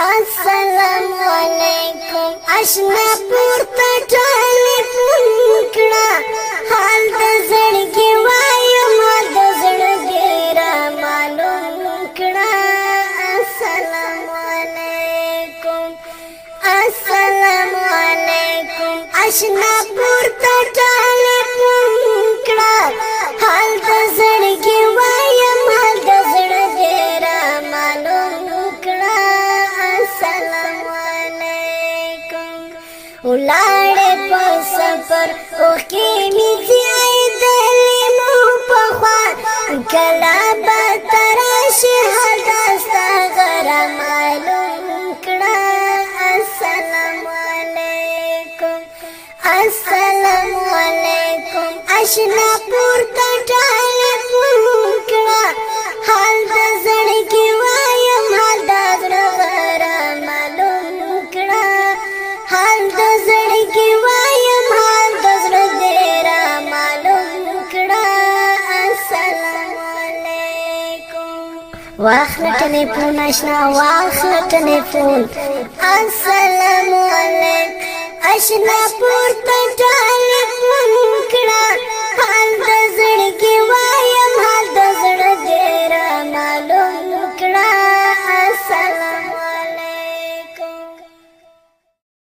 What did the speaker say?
السلام علیکم آشنا پورته ټلیفون کړه حال د زړګي وایم د زړه ډیرا معلوم کړه السلام علیکم السلام علیکم آشنا پورته ټلیفون کړه ولاړ په سفر او کې می ځای دلې مو په خوا کلا به تر شهادت ستا غر معلوم کړه السلام علیکم السلام علیکم اشنا پور کټه واخله ټلیفون آشنا واخله ټلیفون السلام علیک آشنا پورته